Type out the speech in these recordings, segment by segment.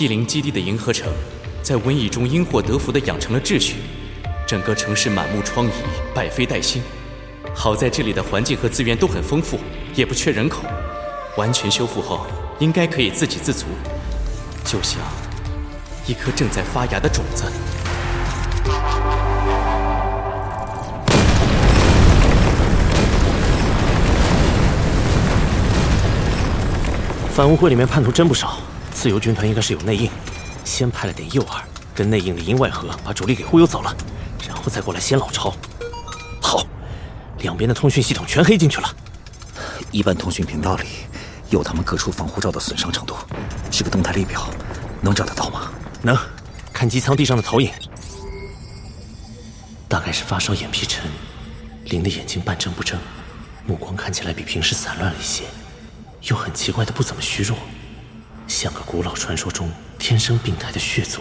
P 零基地的银河城，在瘟疫中因祸得福的养成了秩序，整个城市满目疮痍，百废待兴。好在这里的环境和资源都很丰富，也不缺人口，完全修复后应该可以自给自足，就像一颗正在发芽的种子。反乌会里面叛徒真不少，自由军团应该是有内应，先派了点诱饵，跟内应里应外合，把主力给忽悠走了，然后再过来掀老巢。好，两边的通讯系统全黑进去了。一般通讯频道里有他们各处防护罩的损伤程度，这个动态列表能找得到吗？能，看机舱地上的投影，大概是发烧眼皮沉，林的眼睛半睁不睁，目光看起来比平时散乱了一些。又很奇怪的不怎么虚弱，像个古老传说中天生病态的血族，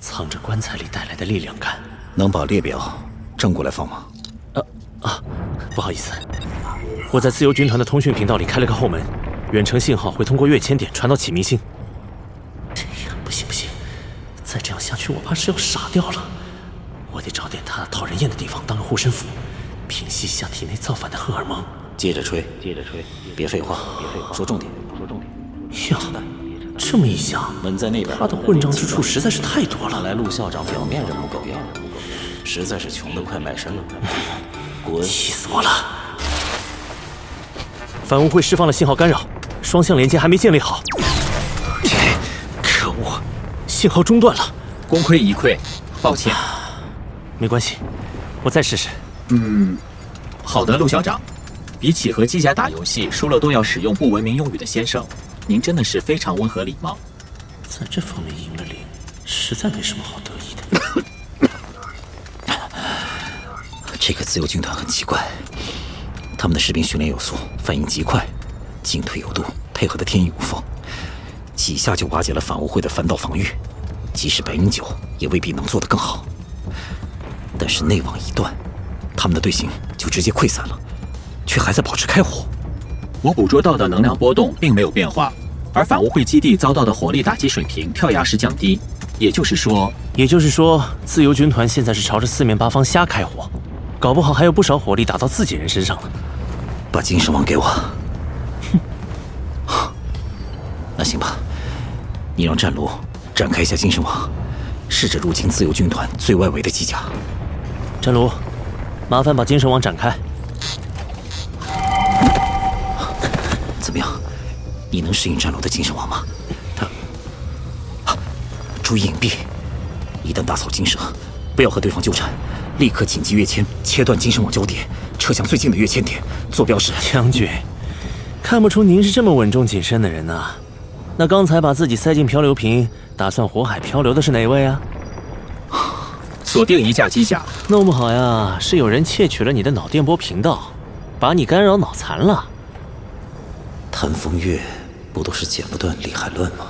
藏着棺材里带来的力量感。能把列表正过来放吗？啊啊，不好意思，我在自由军团的通讯频道里开了个后门，远程信号会通过跃迁点传到启明星。哎呀，不行不行，再这样下去我怕是要傻掉了。我得找点他讨人厌的地方当个护身符，平息一下体内造反的荷尔蒙。接着吹，接着吹，别废话，别废话，说重点，说重点。呀，这么一想，门在那边，他的混账之处实在是太多了。看来陆校长表面人模狗样，实在是穷得快卖身了。滚！气死我了！反乌会释放了信号干扰，双向连接还没建立好。可恶，信号中断了，功亏一篑，抱歉。没关系，我再试试。嗯，好的，陆校长。比起和机甲打游戏输了都要使用不文明用语的先生，您真的是非常温和礼貌。在这方面赢了零，实在没什么好得意的。这个自由军团很奇怪，他们的士兵训练有素，反应极快，进退有度，配合的天衣无缝，几下就瓦解了反乌会的反导防御。即使白云九也未必能做得更好。但是内网一断，他们的队形就直接溃散了。却还在保持开火。我捕捉到的能量波动并没有变化，而反乌会基地遭到的火力打击水平跳崖式降低。也就是说，也就是说，自由军团现在是朝着四面八方瞎开火，搞不好还有不少火力打到自己人身上了。把精神王给我。哼，那行吧，你让战卢展开一下精神网，试着入侵自由军团最外围的机甲。战卢，麻烦把精神网展开。你能适应战罗的精神网吗？他，注意隐蔽，一旦打草惊蛇，不要和对方纠缠，立刻紧急跃迁，切断精神网交点，撤向最近的跃迁点。坐标是将军，看不出您是这么稳重谨慎的人呐。那刚才把自己塞进漂流瓶，打算火海漂流的是哪位啊？锁定一架机甲，弄不好呀，是有人窃取了你的脑电波频道，把你干扰脑残了。谭风月不都是剪不断理还乱吗？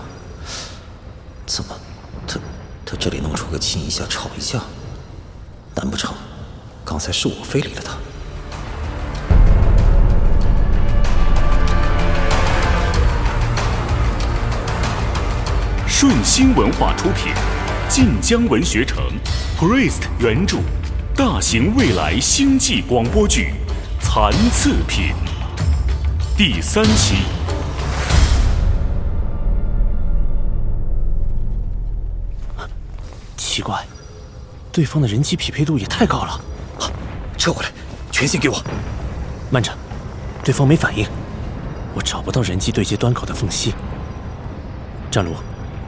怎么，他他这里弄出个亲一下吵一架？难不成刚才是我非礼了他？顺心文化出品，晋江文学城，Priest 原著，大型未来星际广播剧《残次品》。第三期，奇怪，对方的人机匹配度也太高了。撤回来，权限给我。慢着，对方没反应，我找不到人机对接端口的缝隙。战卢，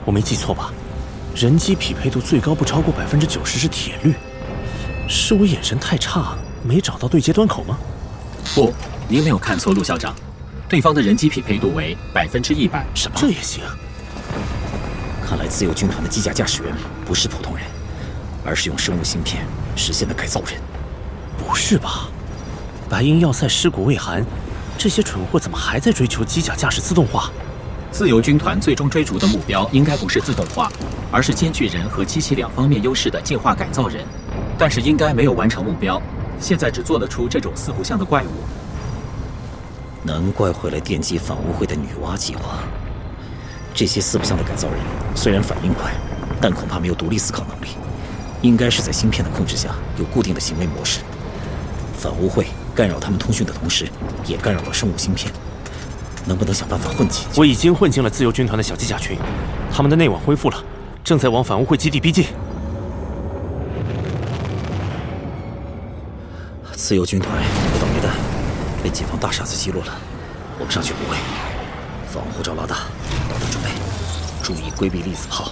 我没记错吧？人机匹配度最高不超过百分之九十是铁律，是我眼神太差，没找到对接端口吗？不，您没有看错，陆校长。对方的人机匹配度为百分之一百，什么？这也行？看来自由军团的机甲驾驶员不是普通人，而是用生物芯片实现的改造人。不是吧？白银要塞尸骨未寒，这些蠢货怎么还在追求机甲驾驶自动化？自由军团最终追逐的目标应该不是自动化，而是兼具人和机器两方面优势的进化改造人。但是应该没有完成目标，现在只做得出这种四不像的怪物。难怪会来电击反污会的女娲计划，这些四不像的改造人虽然反应快，但恐怕没有独立思考能力，应该是在芯片的控制下有固定的行为模式。反污会干扰他们通讯的同时，也干扰了生物芯片。能不能想办法混进？我已经混进了自由军团的小机甲群，他们的内网恢复了，正在往反污会基地逼近。自由军团有倒霉蛋被解放大傻子击落了，我们上去补位。防护罩拉大，注意规避粒子炮。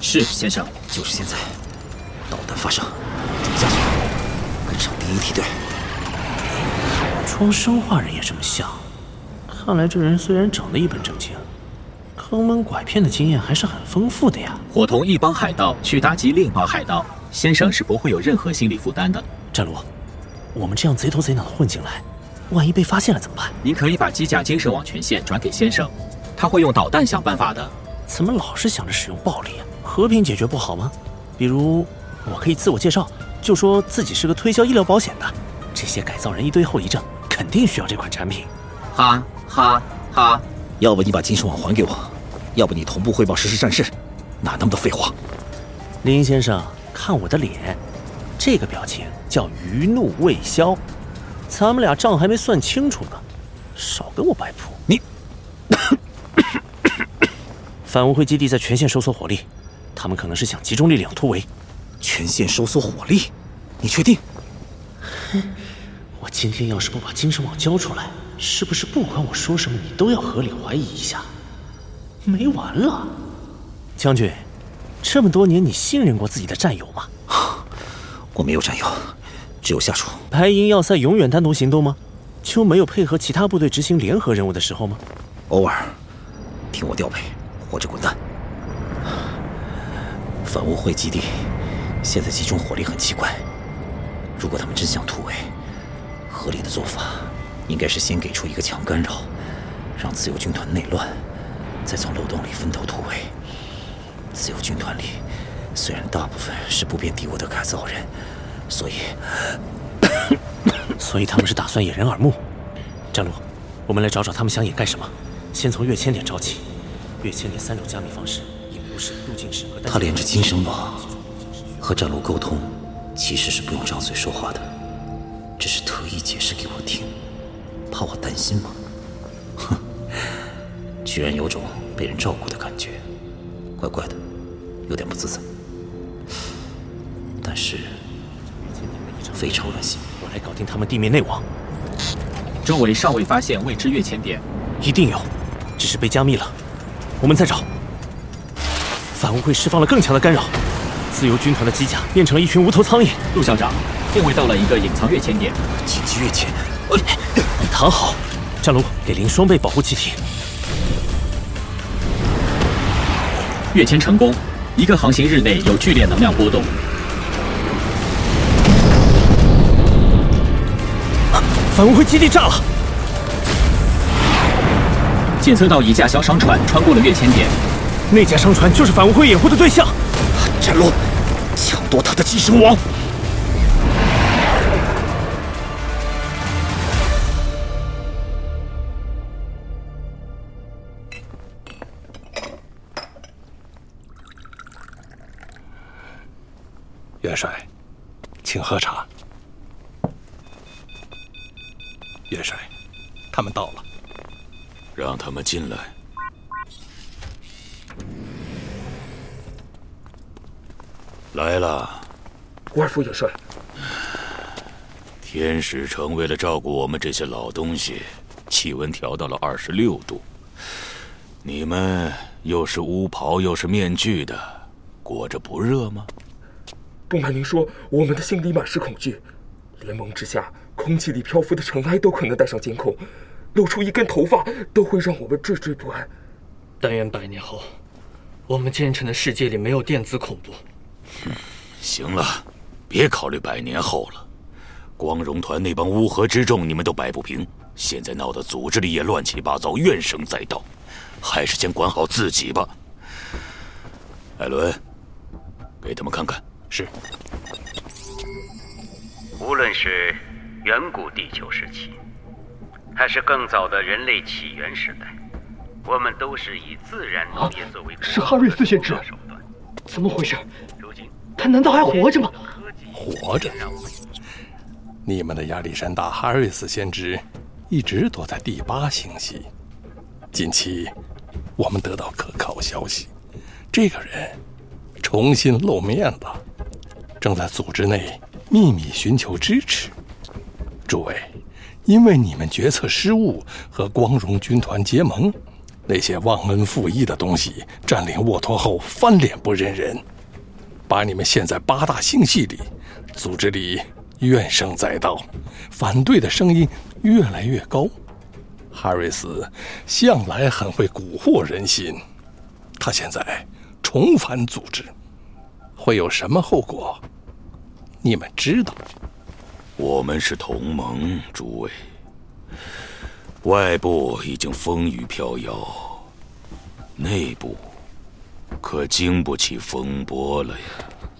是，先生。就是现在，导弹发射，注意加速，跟上第一梯队。装生化人也这么像，看来这人虽然长得一本正经，坑蒙拐骗的经验还是很丰富的呀。伙同一帮海盗去打击另一帮海盗，先生是不会有任何心理负担的。战罗，我们这样贼头贼脑的混进来。万一被发现了怎么办？您可以把机甲精神网权限转给先生，他会用导弹想办法的。怎么老是想着使用暴力啊？和平解决不好吗？比如，我可以自我介绍，就说自己是个推销医疗保险的。这些改造人一堆后遗症，肯定需要这款产品。哈哈哈！要不你把精神网还给我，要不你同步汇报实时战事。哪那么多废话？林先生，看我的脸，这个表情叫余怒未消。咱们俩账还没算清楚呢，少跟我摆谱！你，反污会基地在全线收缩火力，他们可能是想集中力量突围。全线收缩火力，你确定？我今天要是不把精神网交出来，是不是不管我说什么，你都要合理怀疑一下？没完了！将军，这么多年你信任过自己的战友吗？我没有战友。只有下属。白银要塞永远单独行动吗？就没有配合其他部队执行联合任务的时候吗？偶尔，听我调配或者滚蛋。反污会基地现在集中火力很奇怪。如果他们真想突围，合理的做法应该是先给出一个强干扰，让自由军团内乱，再从漏洞里分头突围。自由军团里虽然大部分是不变敌我的改造人。所以，所以他们是打算掩人耳目。战路，我们来找找他们想掩盖什么。先从跃迁点找起。跃迁点三种加密方式：引流式、路径式和他连着精神网和战路沟通，其实是不用张嘴说话的，只是特意解释给我听，怕我担心吗？哼，居然有种被人照顾的感觉，怪怪的，有点不自在。但是。非常乱心，我来搞定他们地面内网。周围尚未发现未知跃迁点，一定有，只是被加密了。我们再找。反乌会释放了更强的干扰，自由军团的机甲变成了一群无头苍蝇。陆校长，定位到了一个隐藏跃迁点，紧急跃迁。你躺好，战龙，给林双倍保护气体。跃迁成功，一个航行日内有剧烈能量波动。反乌会基地炸了！检测到一架小商船穿过了跃迁点，那架商船就是反乌会掩护的对象。战罗，抢夺他的寄生王！元帅，请喝茶。元帅，他们到了，让他们进来。来了，官府元帅。天使城为了照顾我们这些老东西，气温调到了二十六度。你们又是巫袍又是面具的，裹着不热吗？不瞒您说，我们的心里满是恐惧。联盟之下。空气里漂浮的尘埃都可能带上监控，露出一根头发都会让我们惴惴不安。但愿百年后，我们建成的世界里没有电子恐怖。行了，别考虑百年后了。光荣团那帮乌合之众，你们都摆不平。现在闹得组织里也乱七八糟，怨声载道，还是先管好自己吧。艾伦，给他们看看。是。无论是。远古地球时期，还是更早的人类起源时代，我们都是以自然农业作为是哈瑞斯先知，怎么回事？如今他难道还活着吗？活着。你们的亚历山大·哈瑞斯先知一直躲在第八星系。近期，我们得到可靠消息，这个人重新露面了，正在组织内秘密寻求支持。诸位，因为你们决策失误和光荣军团结盟，那些忘恩负义的东西占领沃托后翻脸不认人，把你们陷在八大星系里，组织里怨声载道，反对的声音越来越高。哈瑞斯向来很会蛊惑人心，他现在重返组织，会有什么后果？你们知道。我们是同盟，诸位。外部已经风雨飘摇，内部可经不起风波了呀。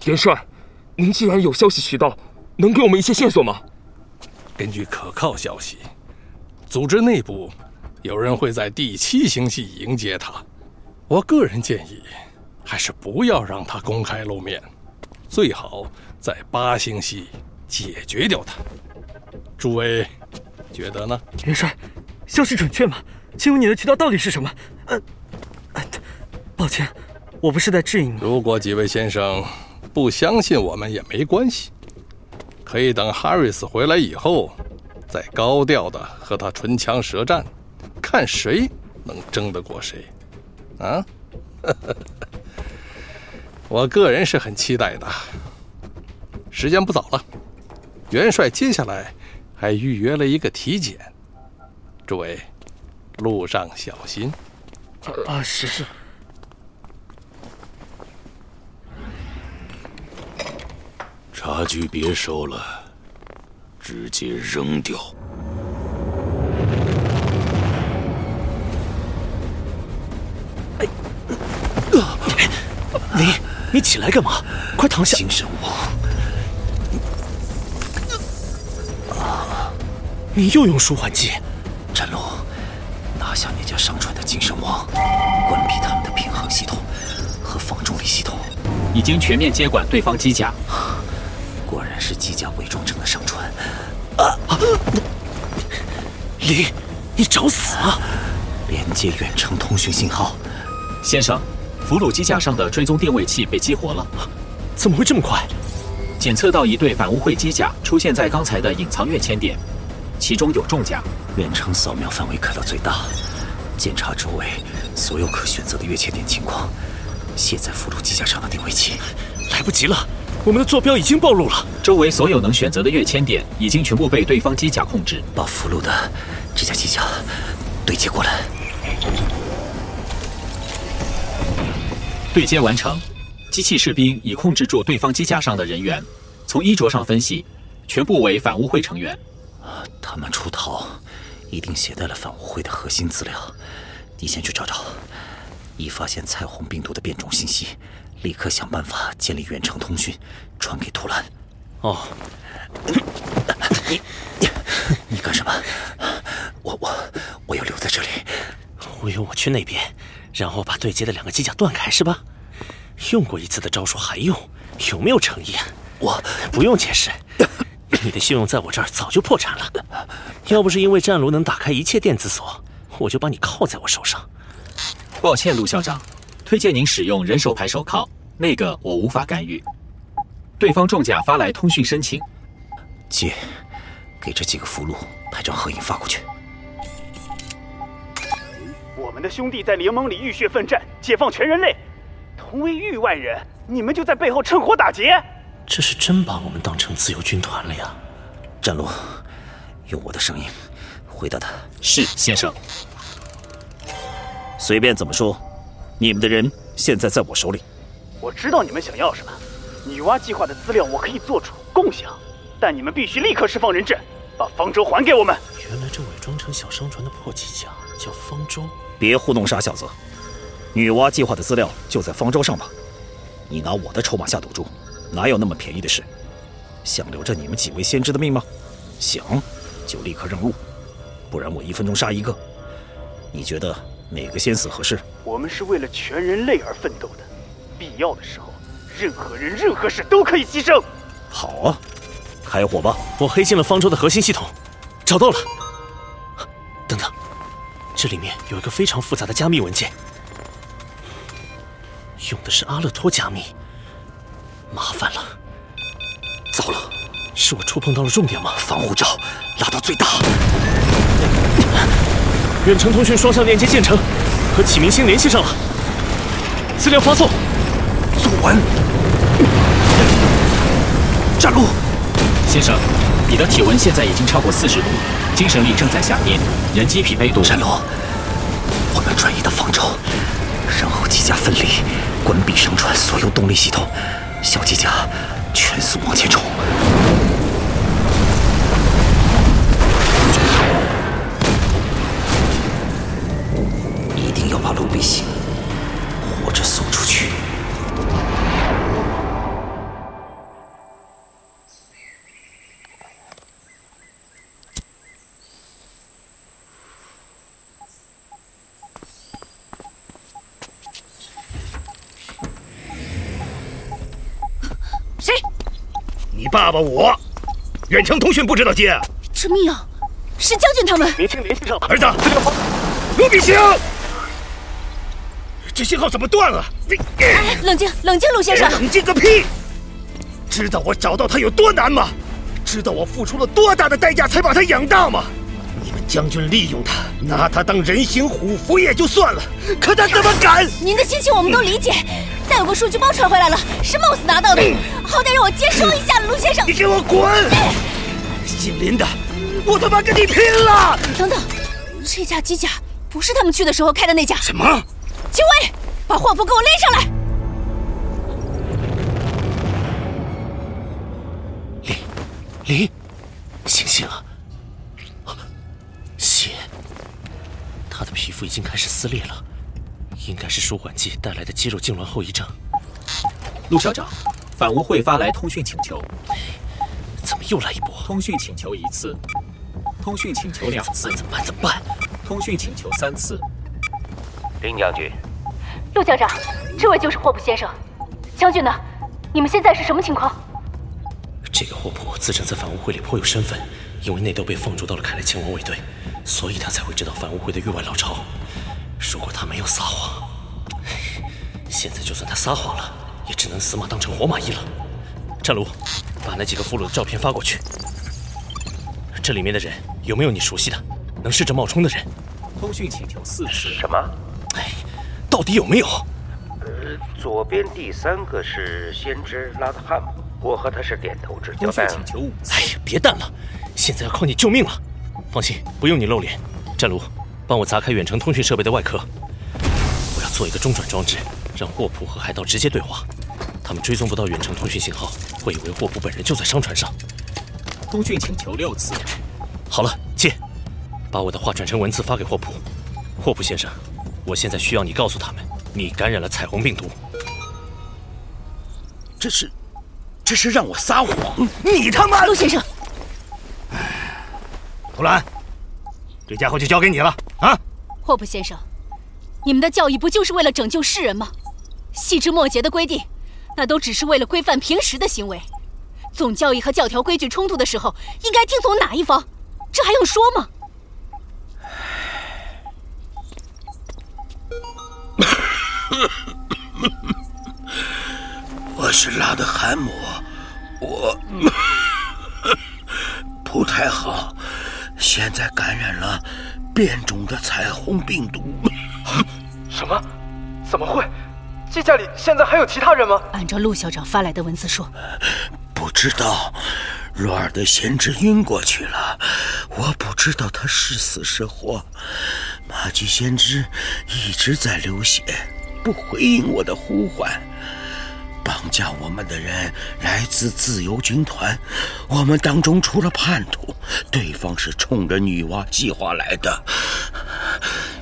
元帅，您既然有消息渠道，能给我们一些线索吗？根据可靠消息。组织内部有人会在第七星系迎接他，我个人建议，还是不要让他公开露面，最好在八星系解决掉他。诸位觉得呢？元帅，消息准确吗？请问你的渠道到底是什么？呃，抱歉，我不是在质疑你。如果几位先生不相信我们也没关系，可以等哈瑞斯回来以后。再高调的和他唇枪舌战，看谁能争得过谁，啊！我个人是很期待的。时间不早了，元帅接下来还预约了一个体检，诸位路上小心。啊，是是。茶具别收了。直接扔掉！哎，你你起来干嘛？快躺下！精神王，你又用舒缓剂？战龙，拿下那家商船的精神王，关闭他们的平衡系统和防重力系统，已经全面接管对方机甲。果然是机甲伪装成的商船。啊！林，你找死啊！连接远程通讯信号，先生，俘虏机架上的追踪定位器被激活了。怎么会这么快？检测到一对反污秽机甲出现在刚才的隐藏跃迁点，其中有重甲。远程扫描范围开到最大，检查周围所有可选择的跃迁点情况，卸载俘虏机甲上的定位器。来不及了。我们的坐标已经暴露了，周围所有能选择的跃迁点已经全部被对方机甲控制。把俘虏的这架机甲对接过来。对接完成，机器士兵已控制住对方机甲上的人员。从衣着上分析，全部为反污会成员。他们出逃，一定携带了反污会的核心资料。你先去找找，一发现彩虹病毒的变种信息。立刻想办法建立远程通讯，传给图兰。哦，你你你干什么？我我我要留在这里。我用我去那边，然后把对接的两个机甲断开，是吧？用过一次的招数还用，有没有诚意啊？我不用解释，你的信用在我这儿早就破产了。要不是因为战炉能打开一切电子锁，我就把你铐在我手上。抱歉，陆校长。推荐您使用人手牌手铐，那个我无法干预。对方重甲发来通讯申请，接，给这几个俘虏拍张合影发过去。我们的兄弟在联盟里浴血奋战，解放全人类，同为域外人，你们就在背后趁火打劫？这是真把我们当成自由军团了呀！战龙，用我的声音回答他。是，先生。随便怎么说。你们的人现在在我手里。我知道你们想要什么，女娲计划的资料我可以做主共享，但你们必须立刻释放人质，把方舟还给我们。原来这伪装成小商船的破机甲叫方舟。别糊弄傻小子，女娲计划的资料就在方舟上吧？你拿我的筹码下赌注，哪有那么便宜的事？想留着你们几位先知的命吗？想，就立刻让路，不然我一分钟杀一个。你觉得哪个先死合适？我们是为了全人类而奋斗的，必要的时候，任何人、任何事都可以牺牲。好啊，开火吧！我黑进了方舟的核心系统，找到了。等等，这里面有一个非常复杂的加密文件，用的是阿勒托加密。麻烦了，糟了，是我触碰到了重点吗？防护罩拉到最大。远程通讯双向链接建成，和启明星联系上了。资料发送，做完。战路，先生，你的体温现在已经超过四十度，精神力正在下跌，人机匹配度。战路，我们转移到方舟，然后机甲分离，关闭上传所有动力系统，小机甲全速往前冲。一定要把路逼醒，你爸爸我，远程通讯不知道接。这密钥是将军他们。明星联系上了。儿子，卢比星，这信号怎么断了？哎，冷静，冷静，陆先生。冷静个屁！知道我找到他有多难吗？知道我付出了多大的代价才把他养大吗？你们将军利用他，拿他当人形虎符也就算了，可他怎么敢？您的心情我们都理解，但有个数据包传回来了，是 Moss 拿到的，好歹让我接收一下，卢先生。你给我滚！姓林的，我他妈跟你拼了！等等，这架机甲不是他们去的时候开的那架。什么？警卫，把霍普给我拎上来！林，林，肌肉痉挛后遗症。陆校长，反乌会发来通讯请求。怎么又来一波？通讯请求一次，通讯请求两次，怎么办？怎么办？通讯请求三次。林将军，陆校长，这位就是霍普先生。将军呢？你们现在是什么情况？这个霍普自称在反乌会里颇有身份，因为内斗被放逐到了凯莱亲王卫队，所以他才会知道反乌会的域外老巢。如果他没有撒谎，现在就算他撒谎了，也只能死马当成活马医了。战卢，把那几个俘虏的照片发过去。这里面的人有没有你熟悉的，能试着冒充的人？通讯请求四次。什么？哎，到底有没有？呃，左边第三个是先知拉德汉姆，我和他是点头之交。通讯请求五次。哎呀，别淡了，现在要靠你救命了。放心，不用你露脸。战卢，帮我砸开远程通讯设备的外壳。我要做一个中转装置，让霍普和海盗直接对话。他们追踪不到远程通讯信号，会以为霍普本人就在商船上。通讯请求六次。好了，接，把我的话转成文字发给霍普。霍普先生，我现在需要你告诉他们，你感染了彩虹病毒。这是，这是让我撒谎！你他妈！陆先生，图兰，这家伙就交给你了啊！霍普先生，你们的教义不就是为了拯救世人吗？细枝末节的规定，那都只是为了规范平时的行为。总教义和教条规矩冲突的时候，应该听从哪一方？这还用说吗？我是拉德汉姆，我不太好，现在感染了变种的彩虹病毒。什么？怎么会？机甲里现在还有其他人吗？按照陆校长发来的文字说，不知道。若尔的先知晕过去了，我不知道他是死是活。马吉先知一直在流血，不回应我的呼唤。绑架我们的人来自自由军团，我们当中出了叛徒，对方是冲着女娲计划来的。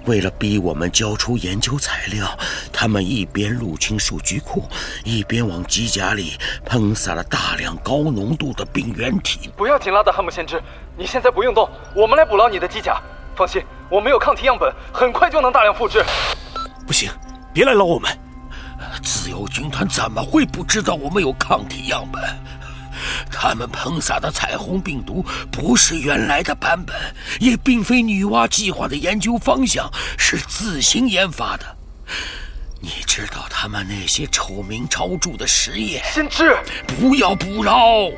为了逼我们交出研究材料，他们一边入侵数据库，一边往机甲里喷洒了大量高浓度的病原体。不要紧，拉德汉姆先知，你现在不用动，我们来捕捞你的机甲。放心，我们有抗体样本，很快就能大量复制。不行，别来捞我们！自由军团怎么会不知道我们有抗体样本？他们喷洒的彩虹病毒不是原来的版本，也并非女娲计划的研究方向，是自行研发的。你知道他们那些臭名昭著的实验？先知，不要捕捞，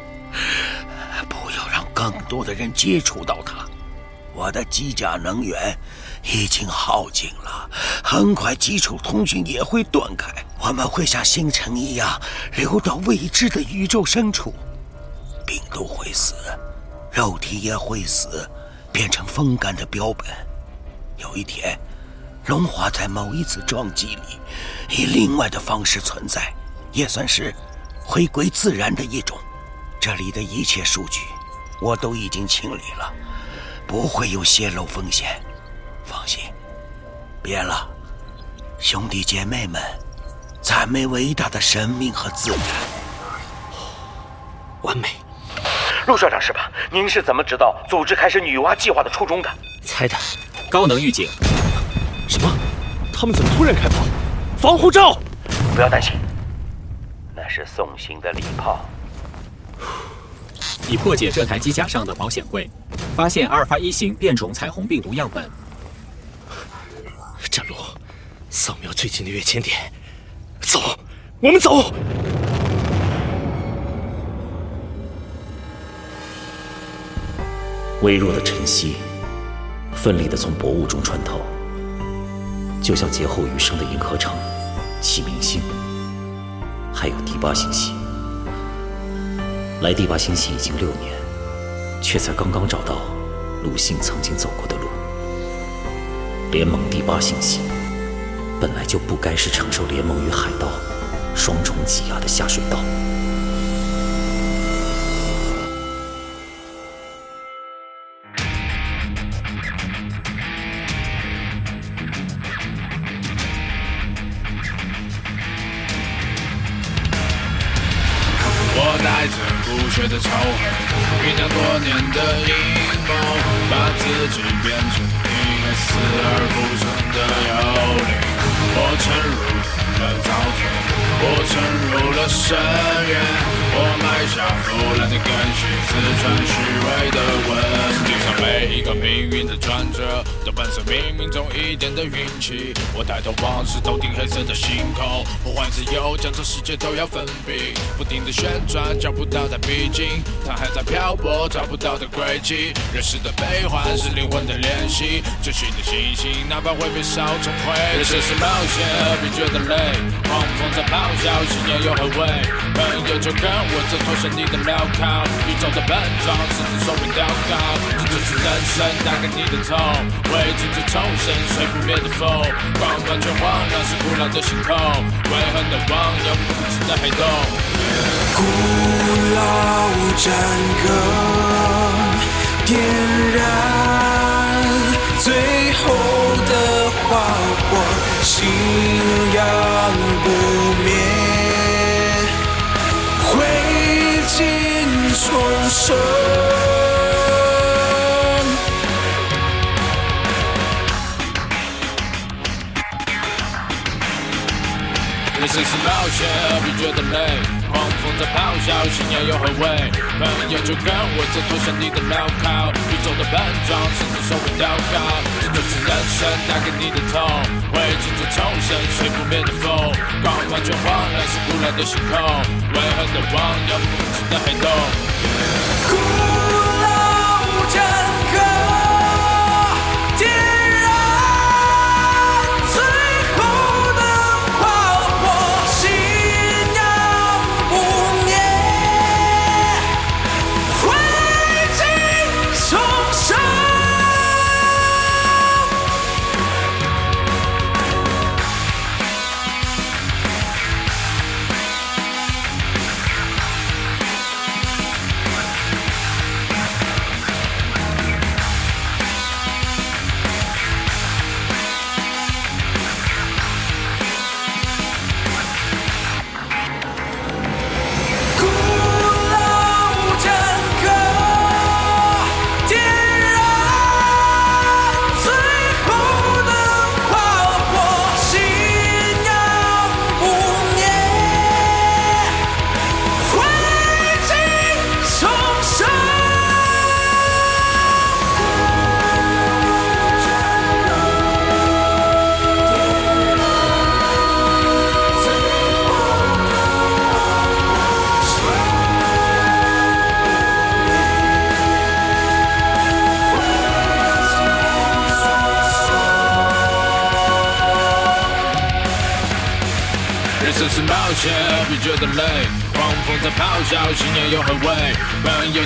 不要让更多的人接触到它。我的机甲能源已经耗尽了，很快基础通讯也会断开，我们会像星辰一样流到未知的宇宙深处。病毒会死，肉体也会死，变成风干的标本。有一天，龙华在某一次撞击里，以另外的方式存在，也算是回归自然的一种。这里的一切数据我都已经清理了，不会有泄露风险。放心，别了，兄弟姐妹们，赞美伟大的生命和自然。完美。陆校长是吧？您是怎么知道组织开始女娲计划的初衷的？猜的。高能预警。什么？他们怎么突然开炮？防护罩！不要担心，那是送行的礼炮。已破解这台机甲上的保险柜，发现阿尔法一型变种彩虹病毒样本。站路，扫描最近的跃迁点。走，我们走。微弱的晨曦，奋力地从薄雾中穿透，就像劫后余生的银河城、启明星，还有第八星系。来第八星系已经六年，却才刚刚找到鲁迅曾经走过的路。联盟第八星系本来就不该是承受联盟与海盗双重挤压的下水道。我抬头望，是头顶黑色的星空，呼唤自由，将这世界都要封闭。不停的旋转，找不到它逼近，它还在漂泊，找不到的轨迹。人世的悲欢是灵魂的练习，追寻的星星，哪怕会被烧成灰。人生是冒险，何必觉得累？狂风在咆哮，信念又何为？朋友就跟。我在脱身你的镣铐，宇宙的笨重，狮子手柄祷告，这就是人生带给你的痛，为镜子重生，吹不灭的风，光完全忘了是古老的星空，悔恨的望，永不止的黑洞。古老战歌点燃最后的花火，信仰不灭。尽重生。人生是冒险，何必觉得累？狂风在咆哮，信念又何谓？朋友就跟我走，脱下你的镣铐。宇宙的笨重，甚至收回祷告。这就是人生带给你的痛，会镜子重生，吹不灭的风。光完全忘了是古老的星空，为何的望，永不止的黑洞。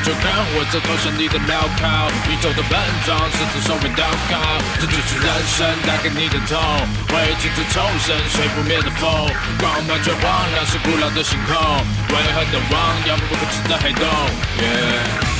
就看我走投降你的镣铐，宇宙的笨重，狮子手为祷告，这就是人生带给你的痛，为镜子抽身，吹不灭的风，光芒却荒凉，是古老的星空，为何的汪洋不可知的黑洞？Yeah.